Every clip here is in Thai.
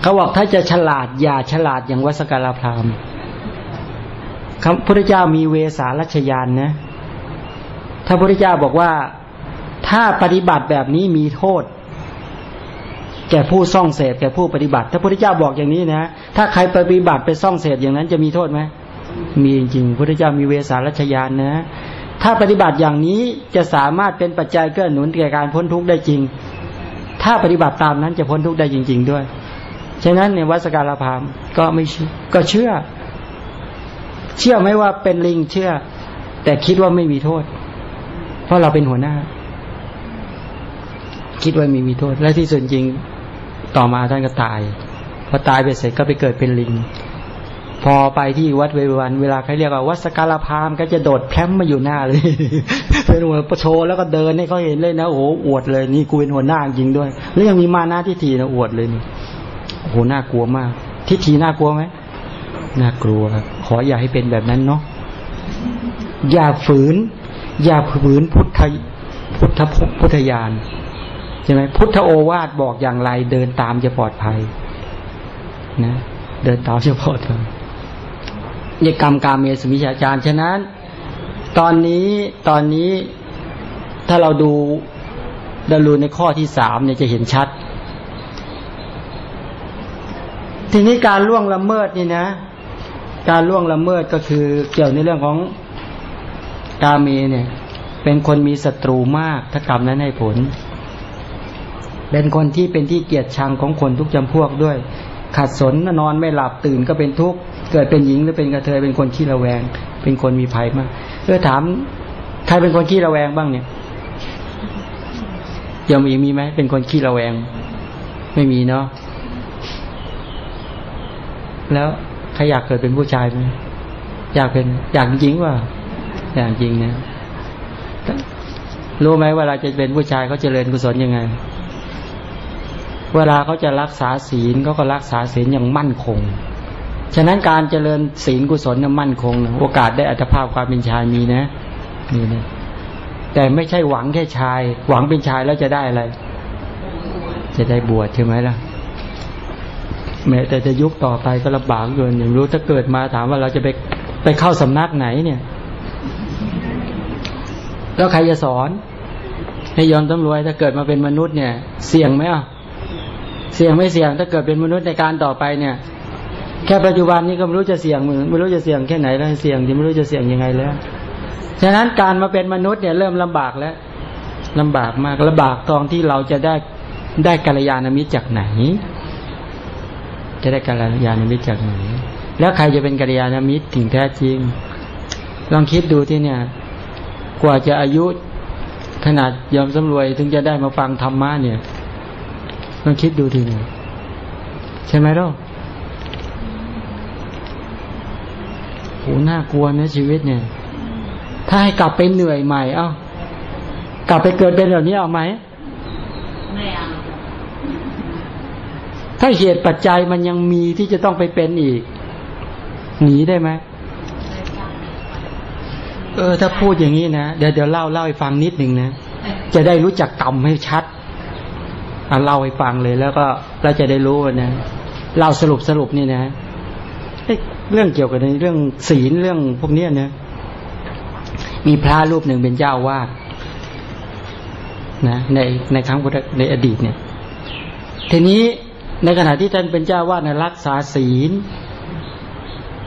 เขาบอกถ้าจะฉลาดอย่าฉลาดอย่างวัสการาพรามคำพุทธเจ้ามีเวสาลัชยานนะ ถ้าพุทธเจ้าบอกว่าถ้าปฏิบัติแบบนี้มีโทษ แก่ผู้ซ่องเสพแก่ผู้ปฏิบัติ ถ้าพุทธเจ้าบอกอย่างนี้นะ ถ้าใครปฏิบัติไปซ่องเสพอย่างนั้นจะมีโทษไหมมีจริงพุทธเจ้ามีเวสาลัชยานนะ ถ้าปฏิบัติอย่างนี้จะสามารถเป็นปัจจัยเกื้อหนุนแก่การพ้นทุกข์ได้จริง ถ้าปฏิบัติตามนั้นจะพ้นทุกข์ได้จริง ๆ ด้วย ฉะนั้นในวัสการพามก็ไม่เชื่อก็เชื่อ เชื่อไหมว่าเป็นลิงเชื่อ แต่คิดว่าไม่มีโทษ เพราะเราเป็นหัวหน้า คิดว่ามีมีโทษ และที่ส่วนจริงต่อมาท่านก็ตายพอตายไปเสร็จก็ไปเกิดเป็นลิง พอไปที่วัดเวรวันเวลาเขาเรียกว่าวัดสการพามก็จะโดดแพร่มมาอยู่หน้าเลยเป็นหัวประโชแล้วก็เดินให้เขาเห็นเลยนะโอ้โหอวดเลยนี่กูเป็นหัวหน้าจริงด้วย แล้วยังมีมาหน้าทิฏฐินะอวดเลยนี่ โหน่ากลัวมาก ทิฏฐิน่ากลัวไหมน่ากลัวครับขออย่าให้เป็นแบบนั้นเนาะอย่าฝืน อย่าฝืนพุทธพุทธพุทธญาณใช่ไหมพุทธโอวาทบอกอย่างไร เดินตามจะปลอดภัย นะ เดินตามจะปลอดภัยยกรรมการเมสมิชาจารย์ฉะนั้น ตอนนี้ตอนนี้ถ้าเราดูดารูในข้อที่สามเนี่ยจะเห็นชัด ทีนี้การล่วงละเมิดนี่นะ การล่วงละเมิดก็คือเกี่ยวในเรื่องของกาเมเนี่ย เป็นคนมีศัตรูมากถ้ากรรมนั้นให้ผล เป็นคนที่เป็นที่เกียดชังของคนทุกจำพวกด้วย ขัดสนนอนไม่หลับตื่นก็เป็นทุกข์เกิดเป็นหญิงหรือเป็นกระเทยเป็นคนขี้ระแวง เป็นคนมีภัยมากเออถามใครเป็นคนขี้ระแวงบ้างเนี่ยยังมีมีไหมเป็นคนขี้ระแวง ไม่มีเนาะ แล้วใครอยากเกิดเป็นผู้ชายไหมอยากเป็นอยากจริงว่าอยากจริงนะรู้ไหมเวลาจะเป็นผู้ชายเขาเจริญกุศลยังไง เวลาเขาจะรักษาศีลเขาก็รักษาศีลอย่างมั่นคง ฉะนั้นการเจริญศีลกุศลนั้นมั่นคงนะโอกาสได้อัตภาพความเป็นชายมีนะมีนะแต่ไม่ใช่หวังแค่ชาย หวังเป็นชายแล้วจะได้อะไร จะได้บวชใช่ไหมล่ะ แม้แต่จะยุคต่อไปก็ลำบากเกินอย่างรู้ถ้าเกิดมาถามว่าเราจะไปไปเข้าสำนักไหนเนี่ย แล้วใครจะสอน ให้ยอมตำรวจถ้าเกิดมาเป็นมนุษย์เนี่ย เสี่ยงไหมอะเสี่ยงไม่เสี่ยง ถ้าเกิดเป็นมนุษย์ในการต่อไปเนี่ย แค่ปัจจุบันนี้ก็ไม่รู้จะเสี่ยงมือไม่รู้จะเสี่ยงแค่ไหนแล้วเสี่ยงที่ไม่รู้จะเสี่ยงยังไงแล้วฉะนั้นการมาเป็นมนุษย์เนี่ยเริ่มลำบากแล้วลำบากมากลำบากตอนที่เราจะได้ได้กัลยาณมิตรจากไหน จะได้กัลยาณมิตรจากไหนแล้วใครจะเป็นกัลยาณมิตรถึงแท้จริง ลองคิดดูที่เนี่ย กว่าจะอายุขนาดยอมสำรวยถึงจะได้มาฟังธรรมะเนี่ยลองคิดดูทีเนี่ยใช่ไหมล่ะโหน่ากลัวนะชีวิตเนี่ย ถ้าให้กลับไปเหนื่อยใหม่ เอ้ากลับไปเกิดเป็นแบบนี้เอาไหมไม่เอา ถ้าเหตุปัจจัยมันยังมีที่จะต้องไปเป็นอีก หนีได้ไหมเออ ถ้าพูดอย่างนี้นะเดี๋ยวเดี๋ยวเล่าเล่าให้ฟังนิดหนึ่งนะจะได้รู้จักกรรมให้ชัดเอะเล่าให้ฟังเลยแล้วก็เราจะได้รู้นะเล่าสรุปสรุปนี่นะเรื่องเกี่ยวกับในเรื่องศีลเรื่องพวกนี้นะมีพระรูปหนึ่งเป็นเจ้าวาดนะในในครั้งในอดีตเนี่ย ทีนี้ ในขณะที่ท่านเป็นเจ้าวาดนะรักษาศีล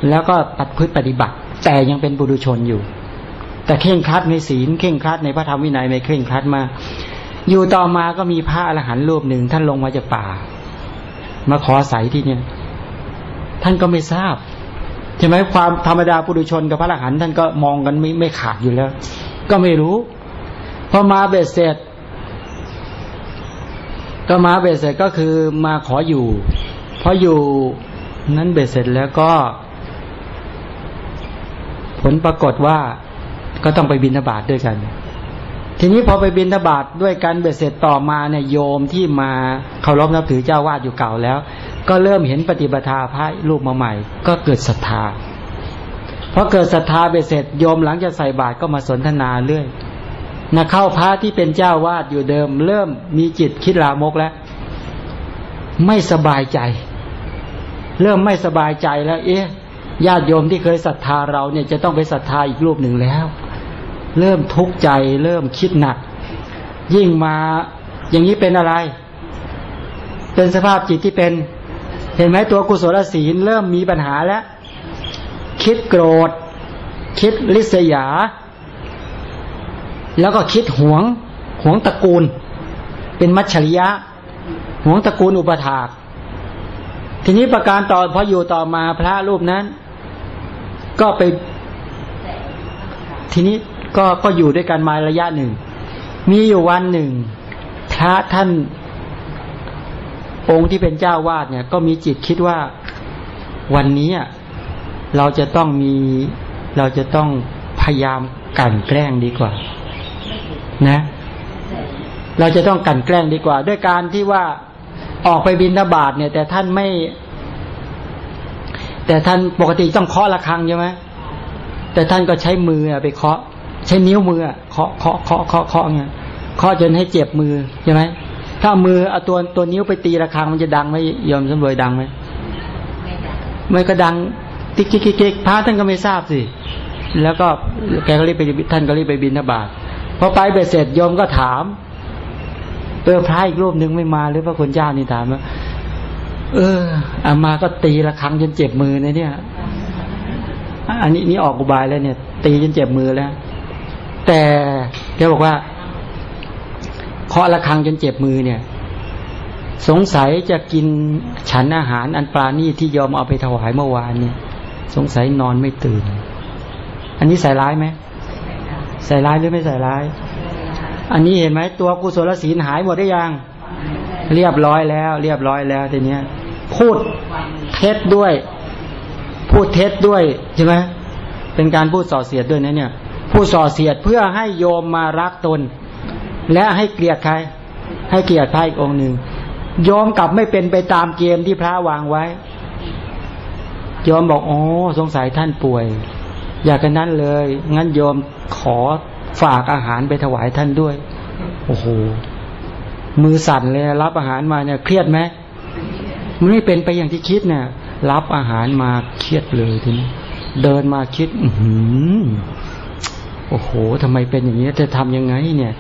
แล้วก็ปัดพฤติปฏิบัติ แต่ยังเป็นบุรุชนอยู่ แต่เข่งครัดในศีลเข่งครัดในพระธรรมวินัยไม่เข่งครัดมาอยู่ต่อมาก็มีพระอรหันต์รูปหนึ่งท่านลงมาจากป่า มาขอใส่ที่เนี่ย ท่านก็ไม่ทราบใช่ไหมความธรรมดาปุถุชนกับพระอรหันต์ท่านก็มองกันไม่ไม่ขาดอยู่แล้ว ก็ไม่รู้พอมาเบ็ดเสร็จ ก็มาเบ็ดเสร็จก็คือมาขออยู่พออยู่นั้นเบ็ดเสร็จแล้วก็ ผลปรากฏว่าก็ต้องไปบินทบาทด้วยกัน ทีนี้พอไปบินทบาทด้วยกันเบ็ดเสร็จต่อมาเนี่ยโยมที่มาเคารพนับถือเจ้าวาดอยู่เก่าแล้ว ก็เริ่มเห็นปฏิปทาพระรูปมาใหม่ ก็เกิดศรัทธาพอเกิดศรัทธาไปเสร็จโยมหลังจากใส่บาตรก็มาสนทนาเรื่อย นะเข้าพระที่เป็นเจ้าวาดอยู่เดิม เริ่มมีจิตคิดลามกแล้ว ไม่สบายใจ เริ่มไม่สบายใจแล้ว เอ๊ะญาติโยมที่เคยศรัทธาเราเนี่ยจะต้องไปศรัทธาอีกรูปหนึ่งแล้ว เริ่มทุกข์ใจ เริ่มคิดหนัก ยิ่งมาอย่างนี้เป็นอะไร เป็นสภาพจิตที่เป็น เห็นไหมตัวกุศลศีลเริ่มมีปัญหาแล้ว คิดโกรธ คิดลิษยา แล้วก็คิดหวงหวงตระกูล เป็นมัชฉริยะหวงตระกูลอุปถาก ทีนี้ประการต่อพออยู่ต่อมาพระรูปนั้น ก็ไป ทีนี้ก็ก็อยู่ด้วยกันมาระยะหนึ่ง มีอยู่วันหนึ่ง พระท่าน องค์ที่เป็นเจ้าวาดเนี่ย ก็มีจิตคิดว่าวันนี้เราจะต้องมีเราจะต้องพยายามกันแกล้งดีกว่า นะ เราจะต้องกันแกล้งดีกว่า ด้วยการที่ว่าออกไปบินทบาทเนี่ย แต่ท่านไม่ แต่ท่านปกติต้องเคาะระฆังใช่ไหมแต่ท่านก็ใช้มือไปเคาะ ใช้นิ้วมือเคาะเคาะเคาะเคาะเคาะเนี่ยเคาะจนให้เจ็บมือใช่ไหมถ้ามือเอาตัวตัวนิ้วไปตีระฆังมันจะดังไหมโยมสำรวยดังไหมไม่ก็ดังติ๊กติ๊กติ๊กพระท่านก็ไม่ทราบสิแล้วก็แกก็รีบไปท่านก็รีบไปบิณฑบาต พอไปเบ็ดเสร็จโยมก็ถามเออพระอีกรูปหนึ่งไม่มาหรือพระคุณเจ้านี่ถามว่าเอออามาก็ตีละครั้งจนเจ็บมือนะเนี่ย อันนี้นี่ออกอุบายแล้วเนี่ย ตีจนเจ็บมือแล้ว แต่แกบอกว่าเคาะละครั้งจนเจ็บมือเนี่ย สงสัยจะกินฉันอาหารอันปลานี่ที่ยอมเอาไปถวายเมื่อวานเนี่ย สงสัยนอนไม่ตื่น อันนี้ใส่ร้ายไหม ใส่ร้ายหรือไม่ใส่ร้าย อันนี้เห็นไหมตัวกุศลศีลหายหมดได้ยัง เรียบร้อยแล้ว เรียบร้อยแล้วทีเนี้ย พูดเท็จด้วย พูดเท็จด้วยใช่ไหมเป็นการพูดส่อเสียดด้วยนะเนี่ย พูดส่อเสียดเพื่อให้โยมมารักตน และให้เกลียดใคร ให้เกลียดพระอีกองหนึ่งยอมกลับไม่เป็นไปตามเกมที่พระวางไว้ยอมบอกโอ้สงสัยท่านป่วย อยากกันนั้นเลย งั้นยอม ขอฝากอาหารไปถวายท่านด้วย โอ้โห มือสั่นเลยรับอาหารมาเนี่ย เครียดไหมมันไม่เป็นไปอย่างที่คิดเนี่ย รับอาหารมาเครียดเลยทีนี้เดินมาคิด อืโอ้โหทำไมเป็นอย่างนี้จะทำยังไง เนี่ย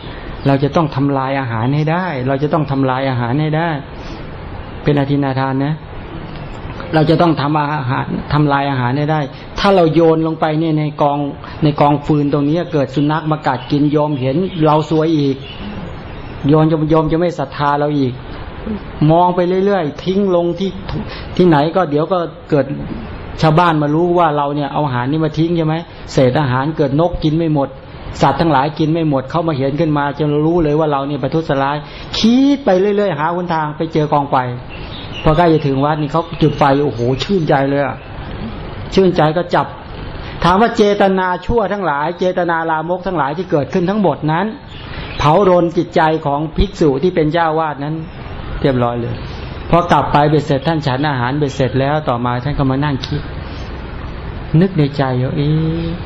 เราจะต้องทำลายอาหารให้ได้ เราจะต้องทำลายอาหารให้ได้ เป็นอธินาทานนะ เราจะต้องทำอาหารทำลายอาหารให้ได้ ถ้าเราโยนลงไปเนี่ยในกองในกองฟืนตรงนี้เกิดสุนัขมากัดกินโยมเห็นเราสวยอีก โยนจะโยมจะไม่ศรัทธาเราอีก มองไปเรื่อยๆ ทิ้งลงที่ที่ไหนก็เดี๋ยวก็เกิดชาวบ้านมารู้ว่าเราเนี่ยเอาอาหารนี่มาทิ้งใช่ไหมเศษอาหารเกิดนกกินไม่หมด สัตว์ทั้งหลายกินไม่หมด เขามาเห็นขึ้นมาจะรู้เลยว่าเราเนี่ยประทุษร้าย คิดไปเรื่อยๆ หาคนทางไปเจอกองไฟ พอใกล้จะถึงวัดนี่เขาจุดไฟโอ้โหชื่นใจเลยอะชื่นใจก็จับ ถามว่าเจตนาชั่วทั้งหลาย เจตนาลามกทั้งหลายที่เกิดขึ้นทั้งหมดนั้น เผารนจิตใจของภิกษุที่เป็นเจ้าวาดนั้นเรียบร้อยเลยพอกลับไปเบ็ดเสร็จท่านฉันอาหารเบ็ดเสร็จแล้วต่อมาท่านก็มานั่งคิด นึกในใจว่าเอ๊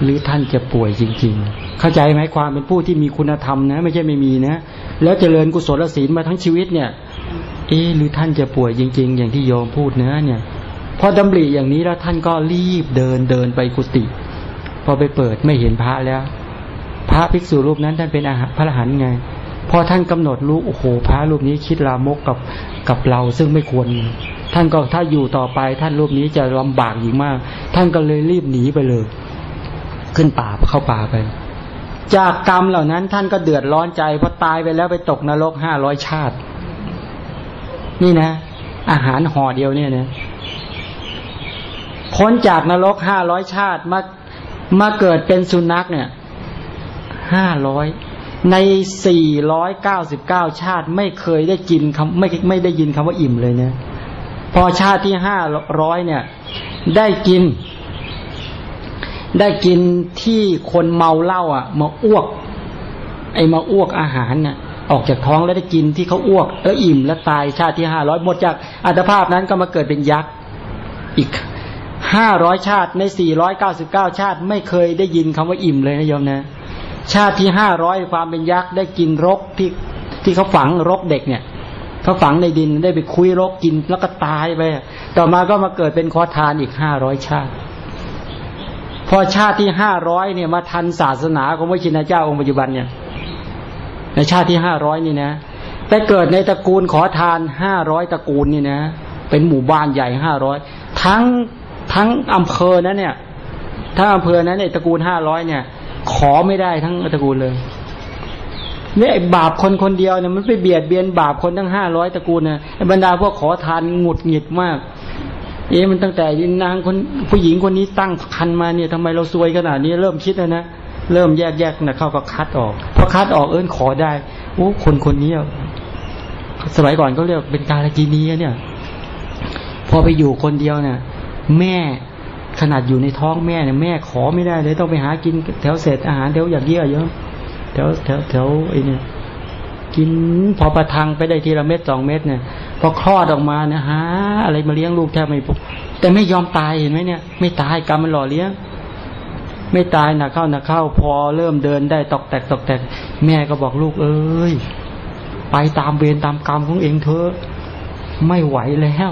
หรือท่านจะป่วยจริง ๆ เข้าใจไหมความเป็นผู้ที่มีคุณธรรมนะ ไม่ใช่ไม่มีนะ แล้วเจริญกุศลศีลมาทั้งชีวิตเนี่ย เอ๊หรือท่านจะป่วยจริง ๆ อย่างที่โยมพูดเนะเนี่ย พอดำริอย่างนี้แล้วท่านก็รีบเดินเดินไปกุฏิพอไปเปิดไม่เห็นพระแล้ว พระภิกษุรูปนั้นท่านเป็นอาหารพระอรหันต์ไง พอท่านกำหนดรู้โอ้โหพระรูปนี้คิดลามกกับกับเราซึ่งไม่ควร ท่านก็ถ้าอยู่ต่อไปท่านรูปนี้จะลำบากยิ่งมาก ท่านก็เลยรีบหนีไปเลย ขึ้นป่าเข้าป่าไป จากกรรมเหล่านั้นท่านก็เดือดร้อนใจพอตายไปแล้วไปตกนรกห้าร้อยชาติ นี่นะ อาหารห่อเดียวเนี่ยนะพ้นจากนรกห้าร้อยชาติมามาเกิดเป็นสุนัขเนี่ยห้าร้อยในสี่ร้อยเก้าสิบเก้าชาติไม่เคยได้กินคำไม่ไม่ได้ยินคำว่าอิ่มเลยเนี่ยพอชาติที่ห้าร้อยเนี่ย ได้กิน ได้กินที่คนเมาเหล้าอะ มาอ้วก ไอ้มาอ้วกอาหารเนี่ย ออกจากท้องแล้วได้กินที่เขาอ้วกแล้วอิ่มแล้วตายชาติที่ห้าร้อยหมดจากอัตภาพนั้นก็มาเกิดเป็นยักษ์อีกห้าร้อยชาติในสี่ร้อยเก้าสิบเก้าชาติไม่เคยได้ยินคำว่าอิ่มเลยนะโยมนะ ชาติที่ห้าร้อยความเป็นยักษ์ได้กินรกที่ที่เขาฝังรกเด็กเนี่ยเขาฝังในดินได้ไปคุยรกกินแล้วก็ตายไปต่อมาก็มาเกิดเป็นขอทานอีกห้าร้อยชาติ พอชาติที่ห้าร้อยเนี่ยมาทันศาสนาของพระชินเจ้าองค์ปัจจุบันเนี่ย ในชาติที่ห้าร้อยนี่นะไปเกิดในตระกูลขอทานห้าร้อยตระกูลนี่นะ เป็นหมู่บ้านใหญ่ห้าร้อยทั้งทั้งอำเภอนั้นเนี่ยถ้าอำเภอนั้นเนี่ยตระกูลห้าร้อยเนี่ย ขอไม่ได้ทั้งตระกูลเลยเนี่ยบาปคนคนเดียวเนี่ยมันไปเบียดเบียนบาปคนทั้งห้าร้อยตระกูลนะบรรดาพวกขอทานหงุดหงิดมาก เอ๊ะมันตั้งแต่นางคนผู้หญิงคนนี้ตั้งคันมาเนี่ยทำไมเราซวยขนาดนี้เริ่มคิดแล้วนะ เริ่มแยกแยกนะเข้าก็คัดออกพอคัดออกเอิญขอได้โอ้คนคนนี้สมัยก่อนเขาเรียกเป็นกาลกินีเนี่ย พอไปอยู่คนเดียวเนี่ยแม่ขนาดอยู่ในท้องแม่เนี่ยแม่ขอไม่ได้เลยต้องไปหากินแถวเศษอาหารแถวอย่างเยี่ยเยอะแถวแถวแถวไอ้เนี่ยกินพอประทังไปได้ทีละเม็ดสองเม็ดเนี่ย พอคลอดออกมาเนี่ยหาอะไรมาเลี้ยงลูกแทบไม่พบแต่ไม่ยอมตายเห็นไหมเนี่ย ไม่ตายกรรมมันหล่อเลี้ยง ไม่ตายนะเข้านะเข้า พอเริ่มเดินได้ตอกแตกตอกแตก แม่ก็บอกลูกเอ้ยไปตามเวรตามกรรมของเองเถอะไม่ไหวแล้ว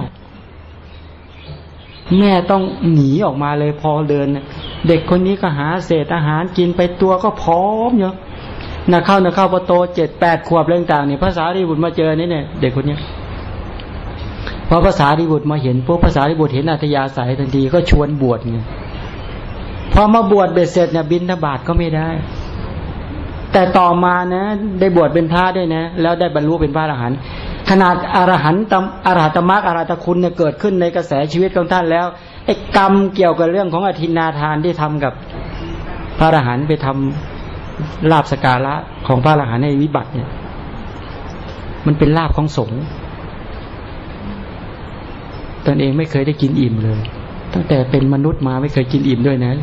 แม่ต้องหนีออกมาเลยพอเดิน เด็กคนนี้ก็หาเศษอาหารกินไปตัวก็พร้อมเนาะนะเข้านะเข้าพอโตเจ็ดแปดขวบเรื่องต่างเนี่ยภาษาดิบุตรมาเจอนี่เนี่ยเด็กคนเนี้ยพอภาษาดิบุตรมาเห็นพวกภาษาดิบุตรเห็นอัธยาศัยทันทีก็ชวนบวชไง พอมาบวชเบ็ดเสร็จเนี่ยบินทบาทก็ไม่ได้ แต่ต่อมานะ ได้บวชเป็นพระด้วยนะ แล้วได้บรรลุเป็นพระอรหันต์ขนาดอรหันต์อรหัตมรรคอรหัตคุณเนี่ยเกิดขึ้นในกระแสชีวิตของท่านแล้วไอ้กรรมเกี่ยวกับเรื่องของอธินาทานที่ทำกับพระอรหันต์ไปทำลาบสการะของพระอรหันต์ในวิบัติเนี่ย มันเป็นลาบของสงฆ์ตนเองไม่เคยได้กินอิ่มเลย ตั้งแต่เป็นมนุษย์มาไม่เคยกินอิ่มด้วยนะ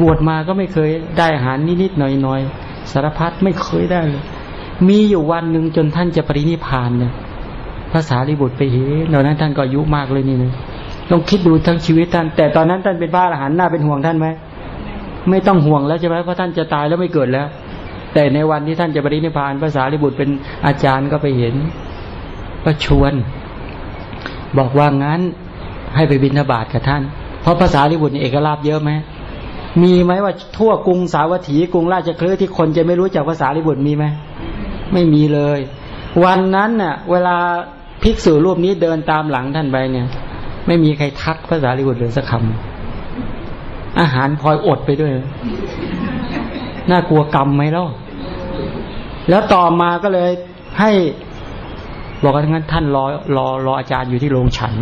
บวชมาก็ไม่เคยได้อาหารนิดๆหน่อยๆสารพัดไม่เคยได้เลยมีอยู่วันหนึ่งจนท่านจะปรินิพานเนี่ยภาษาลิบุตรไปเห็นตอนนั้นท่านก็อายุมากเลยนี่นะลองคิดดูทั้งชีวิตท่าน แต่ตอนนั้นท่านเป็นพระอรหันต์น่าเป็นห่วงท่านไหมไม่ต้องห่วงแล้วใช่ไหมเพราะท่านจะตายแล้วไม่เกิดแล้ว แต่ในวันที่ท่านจะปรินิพานภาษาลิบุตรเป็นอาจารย์ก็ไปเห็นก็ชวน บอกว่างั้นให้ไปบิณฑบาตกับท่าน เพราะภาษาลิบุตรเอกลาบเยอะไหม มีไหมว่าทั่วกรุงสาวัตถีกรุงราชคลือที่คนจะไม่รู้จักภาษาลิบุตรมีไหมไม่มีเลย วันนั้นน่ะ เวลาภิกษุรูปนี้เดินตามหลังท่านไปเนี่ย ไม่มีใครทักภาษาลิบุตรเลยสักคำอาหารพลอยอดไปด้วย น่ากลัวกรรมไหมล่ะแล้วต่อมาก็เลยให้บอกว่างั้นท่านรอรอรออาจารย์อยู่ที่โรงฉัน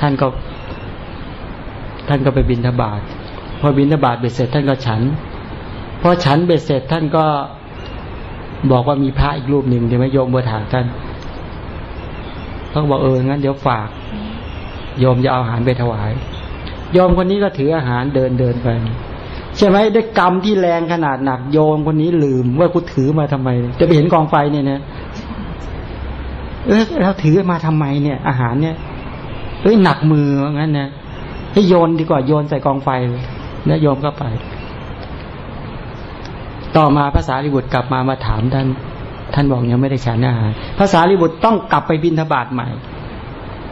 ท่านก็ ท่านก็ไปบินทบาท พอบินทบาทเบ็ดเสร็จท่านก็ฉันพอฉันเบ็ดเสร็จท่านก็บอกว่ามีพระอีกรูปหนึ่งเดี๋ยวไม่โยมเบอร์ถามท่านเขาบอกเอองั้นเดี๋ยวฝาก โยมจะเอาอาหารไปถวายโยมคนนี้ก็ถืออาหารเดินเดินไป ใช่ไหมได้กรรมที่แรงขนาดหนักโยมคนนี้ลืมว่ากูถือมาทำไม จะไปเห็นกองไฟเนี่ยนะเออเราถือมาทำไมเนี่ย อาหารเนี่ยเอ้ยหนักมืองั้นนะให้โยนดีกว่าโยนใส่กองไฟแล้ วโยมก็ไป ต่อมาภาษาลิบุตรกลับมามาถามท่าน ท่านบอกยังไม่ได้ฉันอาหารภาษาลิบุตรต้องกลับไปบินทบาทใหม่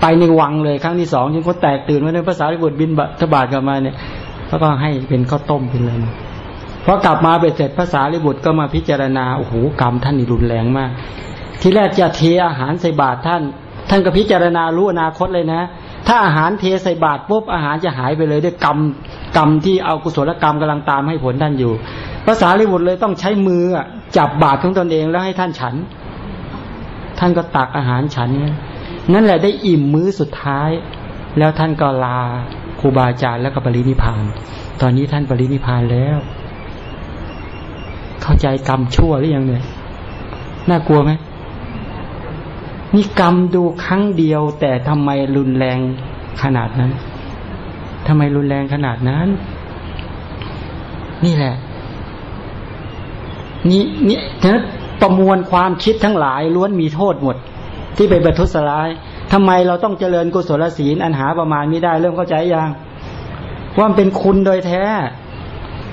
ไปในวังเลยครั้งที่สองจนเขาแตกตื่นมาในภาษาลิบุตรบินทบาทกลับมาเนี่ยแล้วก็ให้เป็นข้าวต้มเป็นเลยพอกลับมาเบ็ดเสร็จภาษาลิบุตรก็มาพิจารณาโอ้โหกรรมท่านนี่รุนแรงมาก ทีแรกจะเทอาหารใส่บาตรท่าน ท่านก็พิจารณารู้อนาคตเลยนะ ถ้าอาหารเทใส่บาตรปุ๊บอาหารจะหายไปเลยด้วยกรรมกรรมที่เอากุศลกรรมกำลังตามให้ผลท่านอยู่ภาษาลิบุตรเลยต้องใช้มือจับบาตรของตนเองแล้วให้ท่านฉัน ท่านก็ตักอาหารฉันนั่นแหละได้อิ่มมื้อสุดท้าย แล้วท่านก็ลาครูบาอาจารย์แล้วก็ปรินิพาน ตอนนี้ท่านปรินิพานแล้ว เข้าใจกรรมชั่วหรือยังเนี่ยน่ากลัวไหม นี่กรรมดูครั้งเดียว แต่ทำไมรุนแรงขนาดนั้นทำไมรุนแรงขนาดนั้น นี่แหละ นี่นี่เนะประมวลความคิดทั้งหลายล้วนมีโทษหมด ที่ไปประทุษร้ายทำไมเราต้องเจริญกุศลศีลอันหาประมาณไม่ได้เริ่มเข้าใจยังว่ามันเป็นคุณโดยแท้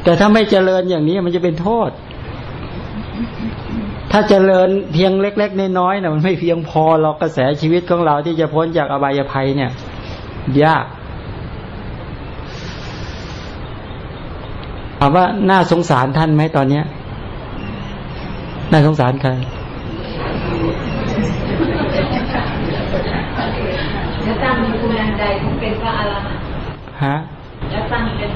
แต่ถ้าไม่เจริญอย่างนี้มันจะเป็นโทษ ถถ้าเจริญเพียงเล็ก ๆ น้อยๆนะมันไม่เพียงพอหรอกกระแสชีวิตของเราที่จะพ้นจากอบายภัยเนี่ย ยากถามว่าน่าสงสารท่านไหมตอนเนี้ย น่าสงสารใครแล้วตั้งมีคุณอันใดที่เป็นพระอรหันต์ฮะแล้วตั้งเป็น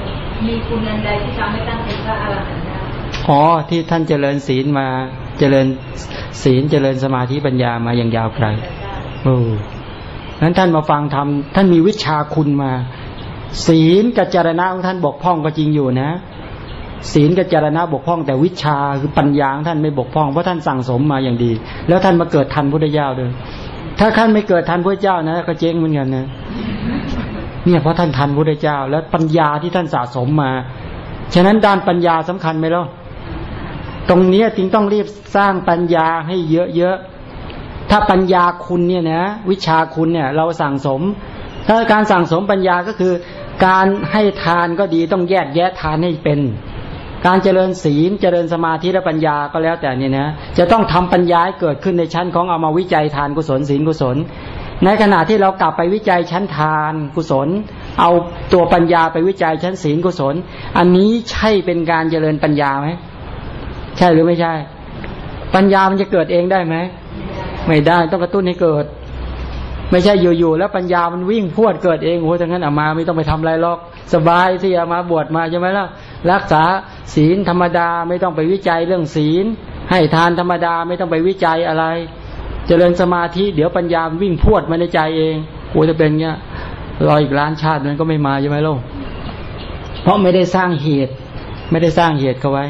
มีคุณอันใดที่ทำให้ตั้งเป็นพระอรหันต์ได้อ๋อที่ท่านเจริญศีลมา เจริญศีลเจริญสมาธิปัญญามาอย่างยาวไกลโอ้นั้นท่านมาฟังทำท่านมีวิชาคุณมา ศีลกัจจารณะของท่านบกพร่องก็จริงอยู่นะ ศีลกัจจารณะบกพร่อง แต่วิชาคือปัญญาท่านไม่บกพร่องเพราะท่านสั่งสมมาอย่างดี แล้วท่านมาเกิดทันพุทธเจ้าด้วยถ้าท่านไม่เกิดทันพุทธเจ้านะ ก็เจ๊งเหมือนกันนะเนี่ยเพราะท่านทันพุทธเจ้า แล้วปัญญาที่ท่านสะสมมา ฉะนั้นด้านปัญญาสำคัญไหมล่ะ ตรงเนี้จึงต้องรีบสร้างปัญญาให้เยอะๆ ถ้าปัญญาคุณเนี่ยนะวิชาคุณเนี่ย เราสั่งสม ถ้าการสั่งสมปัญญาก็คือ การให้ทานก็ดีต้องแยกแยะทานให้เป็น การเจริญศีลเจริญสมาธิและปัญญาก็แล้วแต่เนี่ยนะจะต้องทำปัญญาให้เกิดขึ้นในชั้นของเอามาวิจัยทานกุศลศีลกุศล ในขณะที่เรากลับไปวิจัยชั้นทานกุศล เอาตัวปัญญาไปวิจัยชั้นศีลกุศล อันนี้ใช่เป็นการเจริญปัญญาไหม ใช่หรือไม่ใช่ ปัญญามันจะเกิดเองได้ไหม ไม่ได้ต้องกระตุ้นให้เกิด ไม่ใช่อยู่ๆแล้วปัญญามันวิ่งพวดเกิดเองโอ้ทั้งนั้นอามาไม่ต้องไปทำอะไรหรอก สบายสิอามาบวชมาใช่ไหมล่ะรักษาศีลธรรมดาไม่ต้องไปวิจัยเรื่องศีล ให้ทานธรรมดาไม่ต้องไปวิจัยอะไร เจริญสมาธิเดี๋ยวปัญญาวิ่งพวดมาในใจเองโอ้จะเป็นเงี้ยรออีกล้านชาติมันก็ไม่มาใช่ไหมล่ะเพราะไม่ได้สร้างเหตุ ไม่ได้สร้างเหตุเขาไว้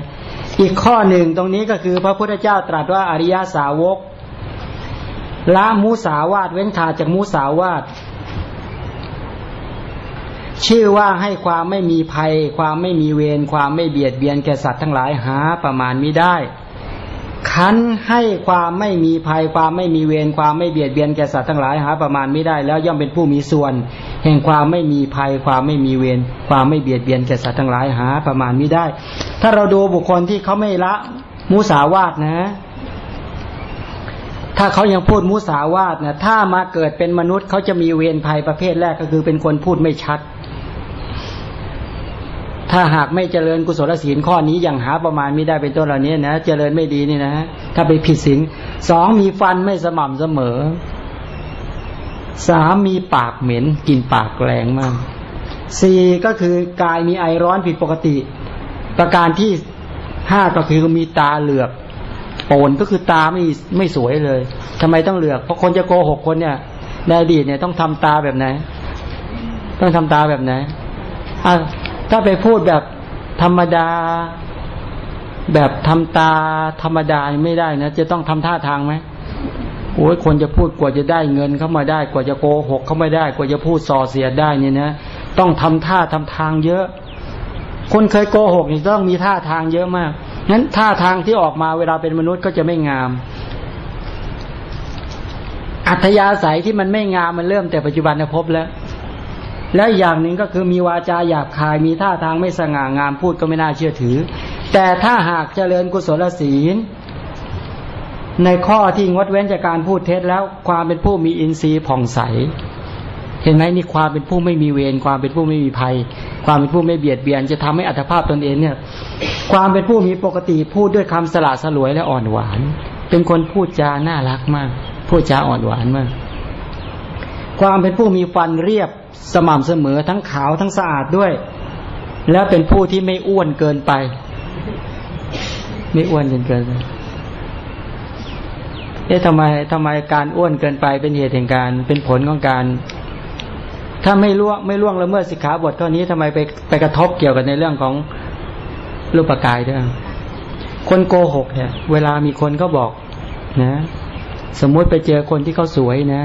อีกข้อหนึ่งตรงนี้ก็คือพระพุทธเจ้าตรัสว่าอริยสาวกละมุสาวาตเว้นขาดจากมุสาวาตชื่อว่าให้ความไม่มีภัย ความไม่มีเวรความไม่เบียดเบียนแก่สัตว์ทั้งหลายหาประมาณมิได้ คันให้ความไม่มีภัยความไม่มีเวรความไม่เบียดเบียนแก่สัตว์ทั้งหลายหาประมาณไม่ได้แล้วย่อมเป็นผู้มีส่วน แห่งความไม่มีภัยความไม่มีเวรความไม่เบียดเบียนแก่สัตว์ทั้งหลายหาประมาณไม่ได้ ถ้าเราดูบุคคลที่เขาไม่ละมุสาวาตนะ ถ้าเขายังพูดมุสาวาตนะถ้ามาเกิดเป็นมนุษย์เขาจะมีเวรภัยประเภทแรกก็คือเป็นคนพูดไม่ชัด ถ้าหากไม่เจริญกุศลศีลข้อนี้อย่างหาประมาณไม่ได้เป็นต้นเหล่านี้นะเจริญไม่ดีนี่นะถ้าไปผิดศีลสองมีฟันไม่สม่ำเสมอสามมีปากเหม็นกลินปากแรงมากสี่ก็คือกายมีไอร้อนผิดปกติ ประการที่ห้าก็คือมีตาเหลือกโปนก็คือตาไม่ไม่สวยเลยทำไมต้องเหลือก เพราะคนจะโกหกคนเนี่ยในอดีตเนี่ยต้องทำตาแบบไหน ต้องทำตาแบบไหนอะ ถ้าไปพูดแบบธรรมดา แบบทำตาธรรมดาไม่ได้นะ จะต้องทำท่าทางไหมโอ้ยคนจะพูดกว่าจะได้เงินเข้ามาได้ กว่าจะโกหกเข้ามาได้ กว่าจะพูดส่อเสียดได้เนี่ยนะ ต้องทำท่าทำทางเยอะ คนเคยโกหกนี่ต้องมีท่าทางเยอะมากนั้นท่าทางที่ออกมาเวลาเป็นมนุษย์ก็จะไม่งาม อัธยาศัยที่มันไม่งามมันเริ่มแต่ปัจจุบันภพแล้ว และอย่างหนึ่งก็คือมีวาจาหยาบคายมีท่าทางไม่สง่างามพูดก็ไม่น่าเชื่อถือ แต่ถ้าหากเจริญกุศลศีล ในข้อที่งดเว้นจากการพูดเท็จแล้วความเป็นผู้มีอินทรีย์ผ่องใส เห็นไหมนี่ความเป็นผู้ไม่มีเวรความเป็นผู้ไม่มีภัย ความเป็นผู้ไม่เบียดเบียน จะทำให้อัตภาพตนเองเนี่ย ความเป็นผู้มีปกติพูดด้วยคำสละสลวยและอ่อนหวาน เป็นคนพูดจาน่ารักมาก พูดจาอ่อนหวานมาก ความเป็นผู้มีฟันเรียบ สม่ำเสมอทั้งขาวทั้งสะอาดด้วย แล้วเป็นผู้ที่ไม่อ้วนเกินไป ไม่อ้วนจนเกินไปเอ๊ะทำไมทำไมการอ้วนเกินไปเป็นเหตุแห่งการเป็นผลของการ ถ้าไม่ล่วงไม่ล่วงละเมิดสิกขาบทข้อนี้ทำไมไปไปกระทบเกี่ยวกับในเรื่องของรูปกายด้วยคนโกหกเนี่ย เวลามีคนก็บอกนะ สมมุติไปเจอคนที่เขาสวยนะ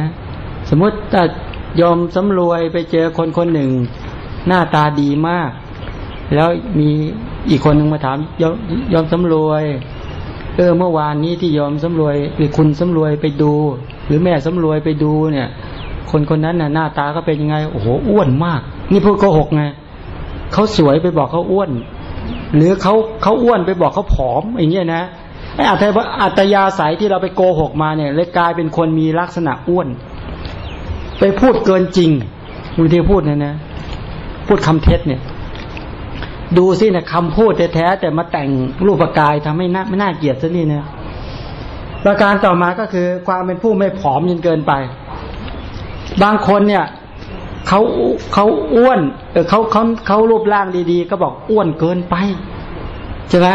สมมุติถ้า ยอมสำรวยไปเจอคนคนหนึ่ง หน้าตาดีมาก แล้วมีอีกคนหนึ่งมาถามยอมยอมสำรวย เออเมื่อวานนี้ที่ยอมสำรวยหรือคุณสำรวยไปดู หรือแม่สำรวยไปดูเนี่ย คนคนนั้นน่ะหน้าตาก็เป็นยังไงโอ้โหอ้วนมาก นี่พูดโกหกไงเขาสวยไปบอกเขาอ้วน หรือเขาเขาอ้วนไปบอกเขาผอมอย่างเงี้ยนะไอ้อัตยอัตยายที่เราไปโกหกมาเนี่ยเลยกลายเป็นคนมีลักษณะอ้วน ไปพูดเกินจริงบางทีพูดเนี่ยนะ พูดคำเท็จเนี่ย ดูสินะคำพูดแท้แต่มาแต่งรูปกายทำให้น่าไม่น่าเกลียดซะนี่นะประการต่อมาก็คือความเป็นผู้ไม่ผอมจนเกินไป บางคนเนี่ยเขาเขาอ้วนเออเขาเขาเขารูปร่างดีๆ ก็บอกอ้วนเกินไปใช่ไหม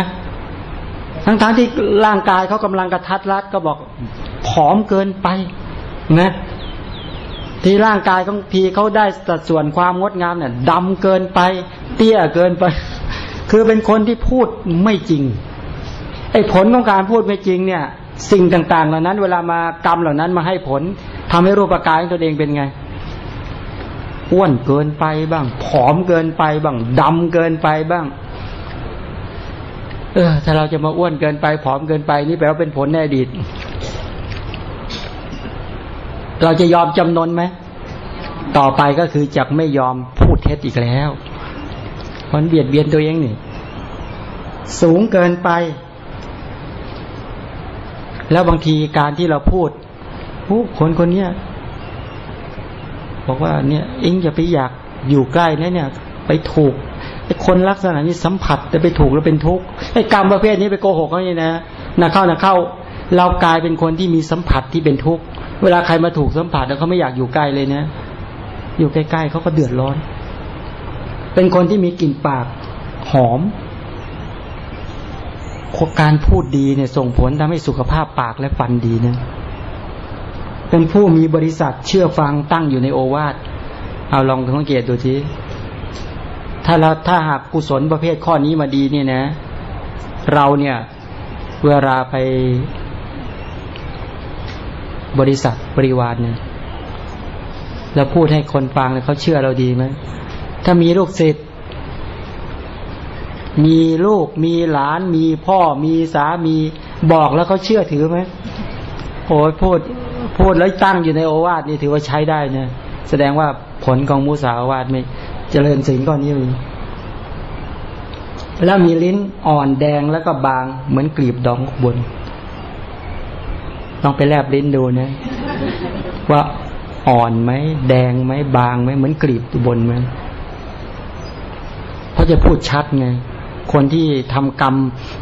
ทั้งๆทที่ร่างกายเขากำลังกระทัดรัดก็บอกผอมเกินไปนะ ที่ร่างกายของทีเขาได้สัดส่วนความงดงามเนี่ยดำเกินไป เตี้ยเกินไป คือเป็นคนที่พูดไม่จริงไอ้ผลของการพูดไม่จริงเนี่ย สิ่งต่าง ๆ เหล่านั้น เวลามากรรมเหล่านั้นมาให้ผลทำให้รูปกายของตัวเองเป็นไงอ้วนเกินไปบ้าง ผอมเกินไปบ้างดำเกินไปบ้าง เออ ถ้าเราจะมาอ้วนเกินไป ผอมเกินไป นี่แปลว่าเป็นผลในอดีต เราจะยอมจำนนไหม ต่อไปก็คือจะไม่ยอมพูดเท็จอีกแล้วมันเบียดเบียนตัวเองนี่ สูงเกินไป แล้วบางทีการที่เราพูดผู้คนคนเนี้ยบอกว่าเนี่ยเองอย่าไปอยากอยู่ใกล้นะเนี่ย ไปถูกไอ้คนลักษณะนี้สัมผัสแต่ไปถูกแล้วเป็นทุกข์ไอ้กรรมประเภทนี้ไปโกหกเขาเนี่ยนะนะเข้านะเข้า เรากลายเป็นคนที่มีสัมผัสที่เป็นทุกข์ เวลาใครมาถูกสัมผัสแล้วเขาไม่อยากอยู่ใกล้เลยนะ อยู่ใกล้ๆเขาก็เดือดร้อน เป็นคนที่มีกลิ่นปากหอม การพูดดีเนี่ยส่งผลทำให้สุขภาพปากและฟันดีนะ เป็นผู้มีบริษัทเชื่อฟังตั้งอยู่ในโอวาท เอาลองสังเกตดูทีถ้าเราถ้าหากกุศลประเภทข้อนี้มาดีเนี่ยนะ เราเนี่ย เวลาไป บริษัทบริวารเนี่ยเราพูดให้คนฟังแล้วเขาเชื่อเราดีไหมถ้ามีลูกศิษย์มีลูกมีหลาน มีพ่อมีสามีบอกแล้วเขาเชื่อถือไหมโอ้ยพูดพูดแล้วตั้งอยู่ในโอวาทนี่ถือว่าใช้ได้นะแสดงว่าผลของมุสาวาทไม่เจริญสิ่งก้อนนี้มีแล้วมีลิ้นอ่อนแดงแล้วก็บางเหมือนกลีบดองบน ต้องไปแลบลิ้นดูนะ ว่าอ่อนไหมแดงไหมบางไหมเหมือนกลีบอยู่บนไหมเพราะจะพูดชัดไง คนที่ทำกรรม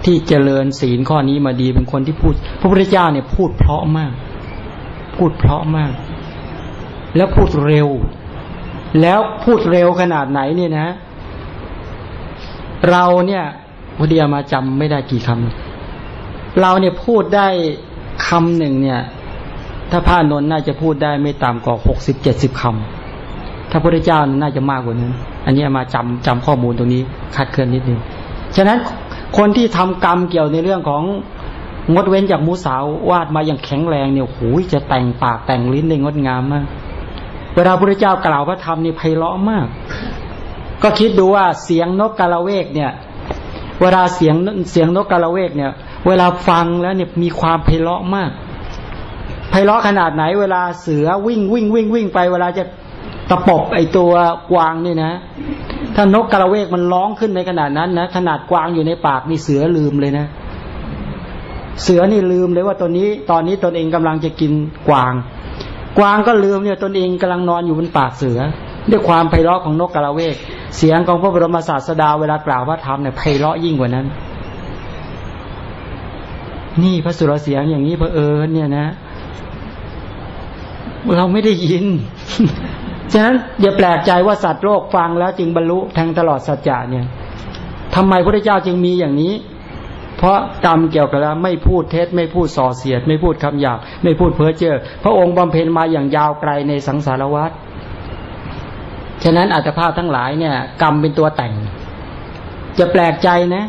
ที่เจริญศีลข้อนี้มาดีเป็นคนที่พูด พระพุทธเจ้าเนี่ยพูดเพราะมาก พูดเพราะมาก แล้วพูดเร็ว แล้วพูดเร็วขนาดไหนเนี่ยนะ เราเนี่ยพอดีมาจำไม่ได้กี่คำเราเนี่ยพูดได้ คำหนึ่งเนี่ย ถ้าพระนนท์น่าจะพูดได้ไม่ต่ำกว่าหกสิบเจ็ดสิบคำถ้าพระเจ้าน่าจะมากกว่านั้น อันนี้มาจำจำข้อมูลตรงนี้คาดเคลื่อนนิดนึงฉะนั้นคนที่ทำกรรมเกี่ยวในเรื่องของงดเว้นจากมูสาววาดมาอย่างแข็งแรงเนี่ยหูยจะแต่งปากแต่งลิ้นได้งดงามมาก เวลาพระเจ้ากล่าวพระธรรมนี่ไพเราะมาก ก็คิดดูว่าเสียงนกกาละเวกเนี่ย เวลาเสียงเสียงนกกาละเวกเนี่ย เวลาฟังแล้วเนี่ยมีความไพเราะมากไพเราะขนาดไหน เวลาเสือวิ่งวิ่งวิ่งวิ่งไป เวลาจะตะปบไอตัวกวางนี่นะ ถ้านกกระเวกมันร้องขึ้นในขนาดนั้นนะขนาดกวางอยู่ในปากนี่เสือลืมเลยนะ เสือนี่ลืมเลยว่าตอนนี้ ตอนนี้ตนเองกำลังจะกินกวาง กวางก็ลืมเนี่ยตนเองกำลังนอนอยู่บนปากเสือ ด้วยความไพเราะของนกกระเวก เสียงของพระบรมศาสดาเวลากล่าวว่าธรรมเนี่ยไพเราะยิ่งกว่านั้น นี่พระสุรเสียงอย่างนี้เพอเอิญเนี่ยนะ เราไม่ได้ยิน ฉะนั้นอย่าแปลกใจว่าสัตว์โลกฟังแล้วจึงบรรลุแทงตลอดสัจจะเนี่ยทำไมพระเจ้าจึงมีอย่างนี้ เพราะกรรมเกี่ยวกับแล้วไม่พูดเท็จไม่พูดส่อเสียด ไม่พูดคำหยาบไม่พูดเพ้อเจ้อพระองค์บำเพ็ญมาอย่างยาวไกลในสังสารวัฏฉะนั้นอัตภาพทั้งหลายเนี่ย กรรมเป็นตัวแต่งอย่าแปลกใจนะ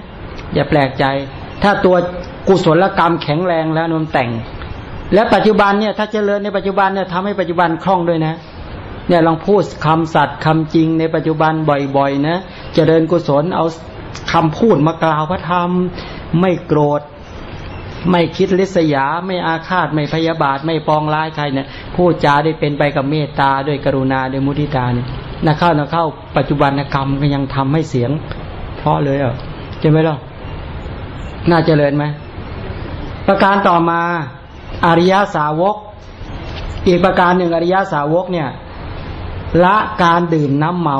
อย่าแปลกใจ ถ้าตัว กุศลกรรมแข็งแรงแล้วมันแต่ง และปัจจุบันเนี่ยถ้าเจริญในปัจจุบันเนี่ยทำให้ปัจจุบันคล่องด้วยนะเนี่ยลองพูดคำสัตย์คำจริงในปัจจุบันบ่อยๆนะเจริญกุศลเอาคำพูดมากล่าวพระธรรม ไม่โกรธ ไม่คิดลิษยา ไม่อาฆาตไม่พยาบาท ไม่ปองร้ายใครเนี่ยพูดจาได้เป็นไปกับเมตตาด้วยกรุณาด้วยมุทิตาเนี่ยนะเข้านะเข้าปัจจุบันกรรมก็ยังทำให้เสียง เพราะเลยอะจะไหมล่ะน่าเจริญไหม ประการต่อมาอริยสาวก อีกประการหนึ่งอริยสาวกเนี่ยละการดื่มน้ำเมา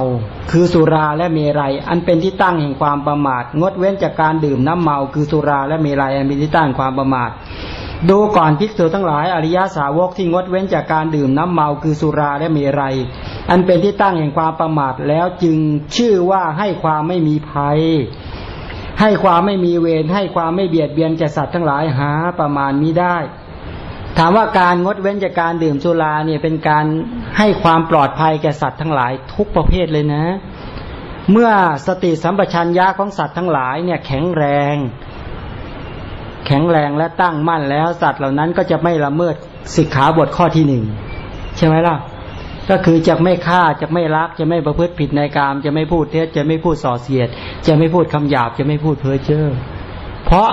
คือสุราและเมรัยอันเป็นที่ตั้งแห่งความประมาท งดเว้นจากการดื่มน้ำเมา คือสุราและเมรัยอันเป็นที่ตั้งแห่งความประมาท ดูก่อนภิกษุทั้งหลาย อริยสาวกที่งดเว้นจากการดื่มน้ำเมา คือสุราและเมรัยอันเป็นที่ตั้งแห่งความประมาทแล้วจึงชื่อว่าให้ความไม่มีภัย ให้ความไม่มีเวรให้ความไม่เบียดเบียนแก่สัตว์ทั้งหลายหาประมาณมิได้ ถามว่าการงดเว้นจากการดื่มสุราเนี่ยเป็นการให้ความปลอดภัยแก่สัตว์ทั้งหลายทุกประเภทเลยนะ เมื่อสติสัมปชัญญะของสัตว์ทั้งหลายเนี่ยแข็งแรง แข็งแรงและตั้งมั่นแล้วสัตว์เหล่านั้นก็จะไม่ละเมิดสิกขาบทข้อที่หนึ่งใช่ไหมล่ะ ก็คือจะไม่ฆ่าจะไม่รัก จะไม่ประพฤติผิดในกามจะไม่พูดเท็จจะไม่พูดส่อเสียด จะไม่พูดคำหยาบจะไม่พูดเพ้อเจ้อเพราะ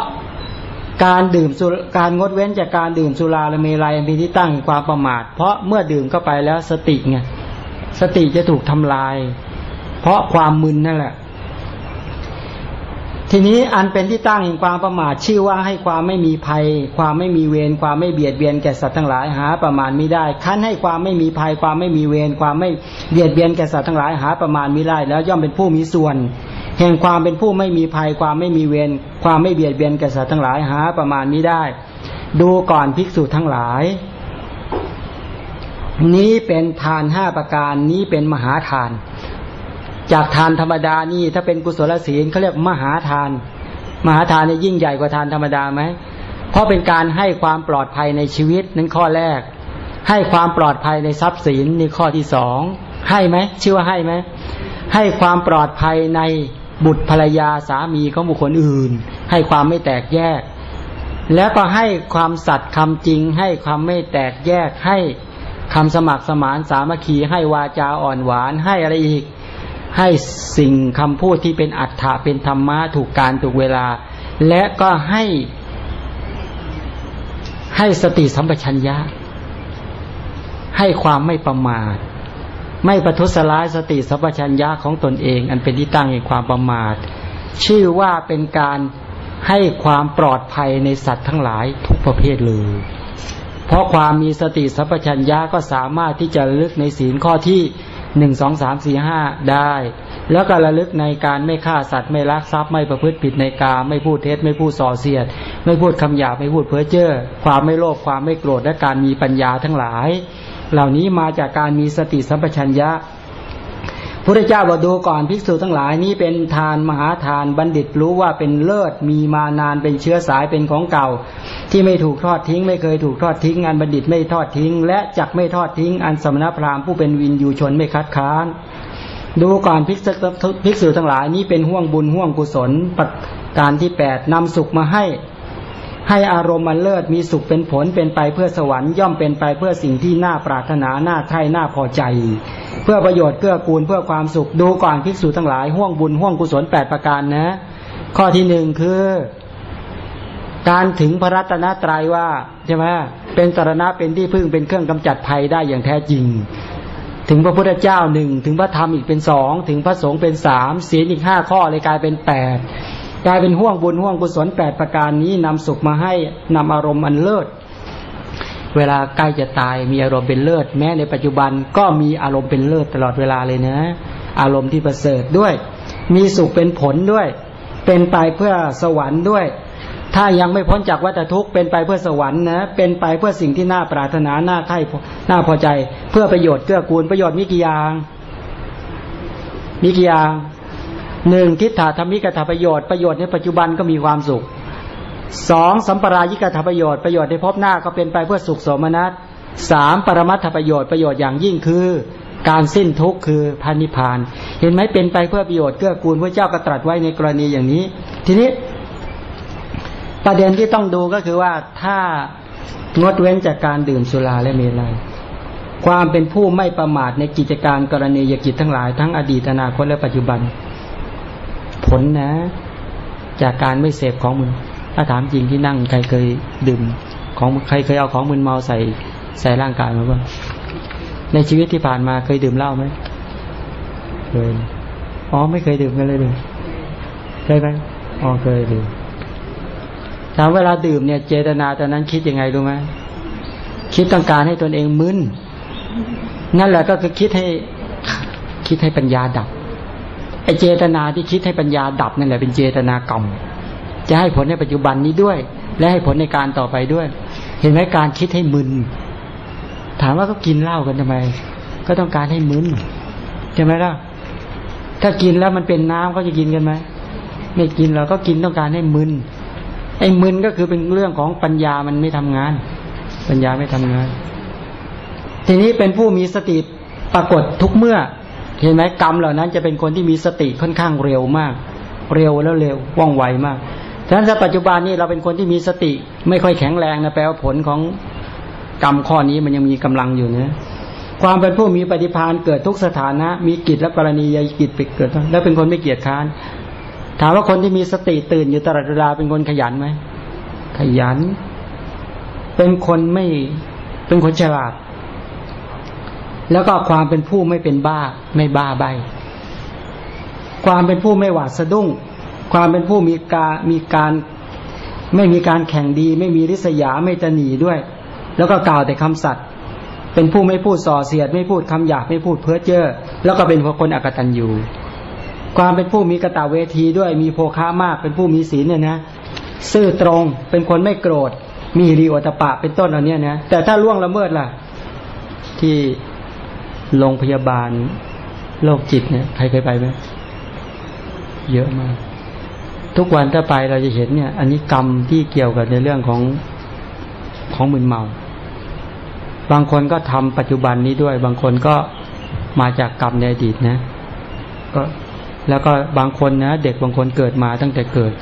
การดื่มสุการงดเว้นจากการดื่มสุราและเมลัยมีที่ตั้งแห่งความประมาท เพราะเมื่อดื่มเข้าไปแล้วสติไงสติจะถูกทำลาย เพราะความมึนนั่นแหละ ทีนี้อันเป็นที่ตั้งแห่งความประมาทชื่อว่าให้ความไม่มีภัย ความไม่มีเวรความไม่เบียดเบียนแก่สัตว์ทั้งหลายหาประมาณม่ได้ขั้นให้ความไม่มีภัย ความไม่มีเวรความไม่เบียดเบียนแก่สัตว์ทั้งหลายหาประมาณม่ได้แล้วย่อมเป็นผู้มีส่วน แห่งความเป็นผู้ไม่มีภัย ความไม่มีเวรความไม่เบียดเบียนแก่สัตว์ทั้งหลายหาประมาณนี้ได้ ดูก่อนภิกษุทั้งหลาย นี้เป็นทานห้าประการนี้เป็นมหาทาน จากทานธรรมดานี่ถ้าเป็นกุศลศีลเขาเรียกมหาทาน มหาทานนี่ยิ่งใหญ่กว่าทานธรรมดาไหมเพราะเป็นการให้ความปลอดภัยในชีวิตนั้นข้อแรก ให้ความปลอดภัยในทรัพย์สินนี่ข้อที่สองให้ไหมชื่อว่าให้ไหมให้ความปลอดภัยในบุตรภรรยาสามีของบุคคลอื่น ให้ความไม่แตกแยก แล้วก็ให้ความสัตย์คำจริง ให้ความไม่แตกแยกให้คำสมัครสมานสามัคคีให้วาจาอ่อนหวานให้อะไรอีก ให้สิ่งคำพูดที่เป็นอัฏฐะเป็นธรรมะถูกการถูกเวลา และก็ให้ให้สติสัมปชัญญะ ให้ความไม่ประมาท ไม่ประทุษร้ายสติสัมปชัญญะของตนเอง อันเป็นที่ตั้งแห่งความประมาท ชื่อว่าเป็นการให้ความปลอดภัยในสัตว์ทั้งหลายทุกประเภทเลย เพราะความมีสติสัมปชัญญะก็สามารถที่จะระลึกในศีลข้อที่ หนึ่งสองสามสี่ห้าได้ แล้วก็ระลึกในการไม่ฆ่าสัตว์ไม่ลักทรัพย์ไม่ประพฤติผิดในกาไม่พูดเท็จไม่พูดส่อเสียด ไม่พูดคำหยาบไม่พูดเพ้อเจ้อความไม่โลภความไม่โกรธและการมีปัญญาทั้งหลาย เหล่านี้มาจากการมีสติสัมปชัญญะ พระเจ้าบอกดูก่อนภิกษุทั้งหลายนี้เป็นทานมหาทานบัณฑิตรู้ว่าเป็นเลิศมีมานานเป็นเชื้อสายเป็นของเก่า ที่ไม่ถูกทอดทิ้ง ไม่เคยถูกทอดทิ้งอันบัณฑิตไม่ทอดทิ้ง และจักไม่ทอดทิ้ง อันสมณพราหมณ์ผู้เป็นวินยูชนไม่คัดค้าน ดูก่อนภิกษุภิกษุทั้งหลายนี้เป็นห่วงบุญห่วงกุศลประการที่แปดนำสุขมาให้ ให้อารมณ์มันเลิศมีสุขเป็นผลเป็นไปเพื่อสวรรค์ย่อมเป็นไปเพื่อสิ่งที่น่าปรารถนาน่าใคร่น่าพอใจ เพื่อประโยชน์เกื้อกูลเพื่อความสุขดูก่อนภิกษุทั้งหลายห่วงบุญห่วงกุศลแปดประการนะ ข้อที่หนึ่งคือ การถึงพระรัตนตรัยว่าใช่ไหมเป็นสารณะเป็นที่พึ่งเป็นเครื่องกำจัดภัยได้อย่างแท้จริง ถึงพระพุทธเจ้าหนึ่งถึงพระธรรมอีกเป็นสองถึงพระสงฆ์เป็นสามศีลอีกห้าข้อเลยกลายเป็นแปด กลายเป็นห่วงบุญห่วงกุศลแปดประการนี้นำสุขมาให้นำอารมณ์อันเลิศ เวลาใกล้จะตายมีอารมณ์เป็นเลิศ แม้ในปัจจุบันก็มีอารมณ์เป็นเลิศตลอดเวลาเลยนะ อารมณ์ที่ประเสริฐด้วย มีสุขเป็นผลด้วย เป็นไปเพื่อสวรรค์ด้วย ถ้ายังไม่พ้นจากวัฏทุกข์เป็นไปเพื่อสวรรค์นะเป็นไปเพื่อสิ่งที่น่าปรารถนาน่าใคร่น่าพอใจ เพื่อประโยชน์เกื้อกูลประโยชน์มีกี่อย่างมีกี่อย่าง หนึ่งทิฏฐาธรรมิกถาประโยชน์ประโยชน์ในปัจจุบันก็มีความสุขสองสัมปรายิกถาประโยชน์ประโยชน์ในภพหน้าก็เป็นไปเพื่อสุขสมนัตสามปรมัตถประโยชน์ประโยชน์อย่างยิ่งคือ การสิ้นทุกข์คือพันิพาน เห็นไหมเป็นไปเพื่อประโยชน์เกื้อกูลพระเจ้าก็ตรัสไว้ในกรณีอย่างนี้ ทีนี้ ประเด็นที่ต้องดูก็คือว่าถ้างดเว้นจากการดื่มสุราและเมลัยความเป็นผู้ไม่ประมาทในกิจการกรณียกิจทั้งหลายทั้งอดีตอนาคตและปัจจุบัน ผลนะ จากการไม่เสพของมึนถ้าถามจริงที่นั่งใครเคยดื่ม ของใครเคยเอาของมึนเมาใส่ใส่ร่างกายมาบ้างในชีวิตที่ผ่านมาเคยดื่มเหล้าไหมเคยอ๋อไม่เคยดื่มกันเลยเลยเคยไหมอ๋อเคยดื่มถามเวลาดื่มเนี่ย เจตนาตอนนั้นคิดยังไงรู้ไหมคิดต้องการให้ตนเองมึนนั่นแหละก็คือคิดให้คิดให้ปัญญาดับ ไอเจตนาที่คิดให้ปัญญาดับนั่นแหละเป็นเจตนากรรมจะให้ผลในปัจจุบันนี้ด้วย และให้ผลในการต่อไปด้วย เห็นไหมการคิดให้มึน ถามว่าก็กินเหล้ากันทำไม ก็ต้องการให้มึนใช่ไหมล่ะถ้ากินแล้วมันเป็นน้ำก็จะกินกันไหมไม่กินเราก็กินต้องการให้มึนไอ้มึนก็คือเป็นเรื่องของปัญญามันไม่ทำงาน ปัญญาไม่ทำงาน ทีนี้เป็นผู้มีสติปรากฏทุกเมื่อ เห็นไหมกรรมเหล่านั้นจะเป็นคนที่มีสติค่อนข้างเร็วมาก เร็วแล้วเร็วว่องไวมากฉะนั้นถ้าปัจจุบันนี้เราเป็นคนที่มีสติไม่ค่อยแข็งแรงนะแปลว่าผลของกรรมข้อนี้มันยังมีกำลังอยู่นะความเป็นผู้มีปฏิภาณเกิดทุกสถานะ มีกิจและกรณียกิจไปเกิด แล้วเป็นคนไม่เกียจค้าน ถามว่าคนที่มีสติตื่นอยู่ตลอดเวลาเป็นคนขยันไหมขยัน เป็นคนไม่เป็นคนฉลาด แล้วก็ความเป็นผู้ไม่เป็นบ้า ไม่บ้าใบ ความเป็นผู้ไม่หวาดสะดุ้ง ความเป็นผู้มีการมีการ ไม่มีการแข่งดี ไม่มีริษยาไม่ตะหนีด้วย แล้วก็กล่าวแต่คำสัตย์เป็นผู้ไม่พูดส่อเสียด ไม่พูดคำหยาบไม่พูดเพ้อเจ้อแล้วก็เป็นคนอกตัญญูความเป็นผู้มีกระตาเวทีด้วยมีโภค้ามากเป็นผู้มีศีลเนี่ยนะซื่อตรงเป็นคนไม่โกรธ มีรีโอตปะเป็นต้นเหล่านี้นะแต่ถ้าล่วงละเมิดล่ะ ที่ โรงพยาบาลโรคจิตเนี่ยใครเคยไปไหมเยอะมาก ทุกวันถ้าไปเราจะเห็นเนี่ย อันนี้กรรมที่เกี่ยวกับในเรื่องของของมึนเมา บางคนก็ทำปัจจุบันนี้ด้วย บางคนก็มาจากกรรมในอดีตนะก็แล้วก็บางคนนะเด็กบางคนเกิดมาตั้งแต่เกิด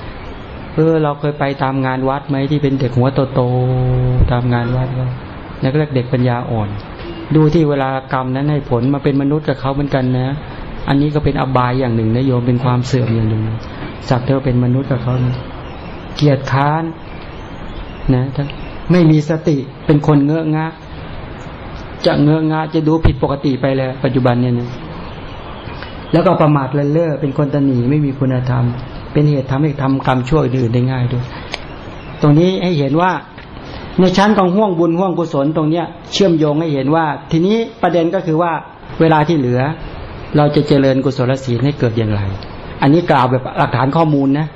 เออเราเคยไปตามงานวัดไหมที่เป็นเด็กหัวโตๆตามงานวัดก็นี่ก็เรียกเด็กปัญญาอ่อน ดูที่เวลากรรมนั้นให้ผลมาเป็นมนุษย์กับเขาเหมือนกันนะ อันนี้ก็เป็นอบายอย่างหนึ่งนะโยมเป็นความเสื่อมอย่างหนึ่งสักเธอเป็นมนุษย์กับเขาเกียรติค้านนะไม่มีสติเป็นคนเงอะงะ จะเงอะงะจะดูผิดปกติไปเลยปัจจุบันเนี่ยนะแล้วก็ประมาทเลินเล่อเป็นคนตนีไม่มีคุณธรรม เป็นเหตุทำให้ทำกรรมชั่วอื่นได้ง่ายด้วย ตรงนี้ให้เห็นว่า ในชั้นของห่วงบุญห่วงกุศลตรงเนี้ย เชื่อมโยงให้เห็นว่า ทีนี้ประเด็นก็คือว่าเวลาที่เหลือ เราจะเจริญกุศลศีลให้เกิดอย่างไร อันนี้กล่าวแบบหลักฐานข้อมูลนะ